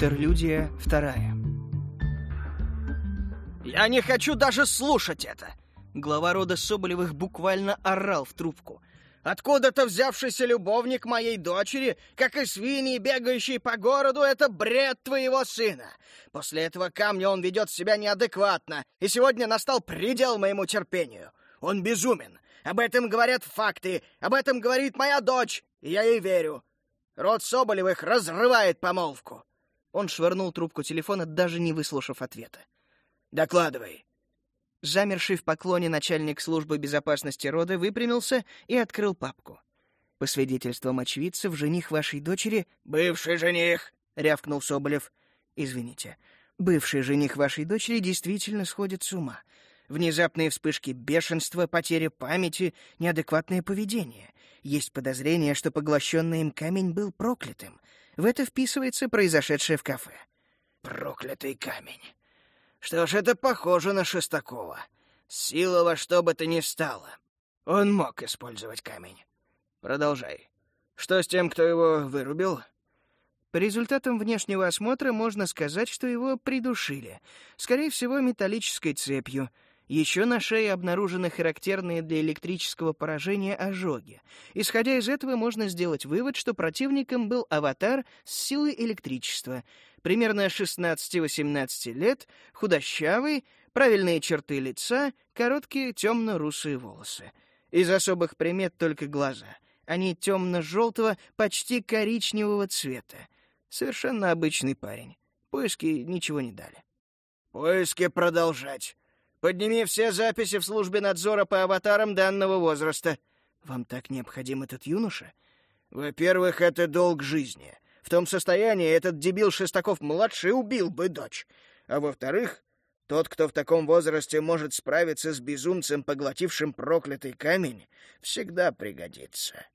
Интерлюдия вторая. «Я не хочу даже слушать это!» Глава рода Соболевых буквально орал в трубку. «Откуда-то взявшийся любовник моей дочери, как и свиньи, бегающие по городу, это бред твоего сына. После этого камня он ведет себя неадекватно, и сегодня настал предел моему терпению. Он безумен. Об этом говорят факты, об этом говорит моя дочь, и я ей верю. Род Соболевых разрывает помолвку. Он швырнул трубку телефона, даже не выслушав ответа. «Докладывай». Замерший в поклоне начальник службы безопасности рода выпрямился и открыл папку. По свидетельствам очевидцев, жених вашей дочери... «Бывший жених!» — рявкнул Соболев. «Извините. Бывший жених вашей дочери действительно сходит с ума. Внезапные вспышки бешенства, потеря памяти, неадекватное поведение. Есть подозрение, что поглощенный им камень был проклятым. В это вписывается произошедшее в кафе. Проклятый камень. Что ж, это похоже на Шестакова. Сила во что бы то ни стало. Он мог использовать камень. Продолжай. Что с тем, кто его вырубил? По результатам внешнего осмотра можно сказать, что его придушили. Скорее всего, металлической цепью — еще на шее обнаружены характерные для электрического поражения ожоги. Исходя из этого, можно сделать вывод, что противником был аватар с силой электричества, примерно 16-18 лет, худощавый, правильные черты лица, короткие темно-русые волосы. Из особых примет только глаза. Они темно-желтого, почти коричневого цвета. Совершенно обычный парень. Поиски ничего не дали. «Поиски продолжать», Подними все записи в службе надзора по аватарам данного возраста. Вам так необходим этот юноша? Во-первых, это долг жизни. В том состоянии этот дебил Шестаков-младший убил бы дочь. А во-вторых, тот, кто в таком возрасте может справиться с безумцем, поглотившим проклятый камень, всегда пригодится.